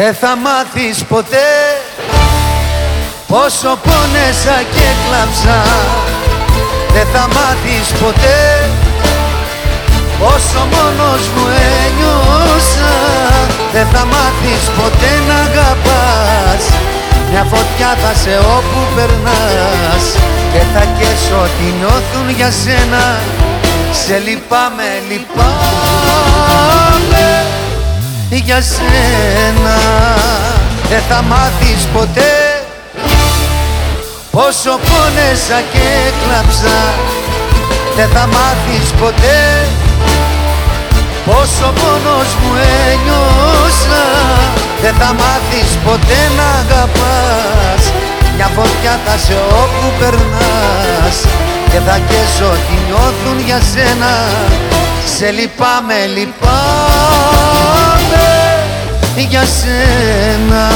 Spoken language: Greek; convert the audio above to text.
Δεν θα μάθεις ποτέ Πόσο πόνεσα και κλαψα Δεν θα μάθεις ποτέ Πόσο μόνος μου ένιωσα. Δεν θα μάθεις ποτέ να αγαπάς. Μια φωτιά θα σε όπου περνάς Και θα καίσω ό,τι νιώθουν για σένα. Σε λυπάμαι, λυπάμαι για σένα Δεν θα μάθεις ποτέ Πόσο πόνεσα και κλαψα Δεν θα μάθεις ποτέ Πόσο μόνος μου ένιωσα. Δεν θα μάθεις ποτέ να αγαπάς. Μια φωτιά θα σε όπου περνάς Και θα καίσω τι νιώθουν για σένα. Σε λυπάμαι, λυπάμαι για σένα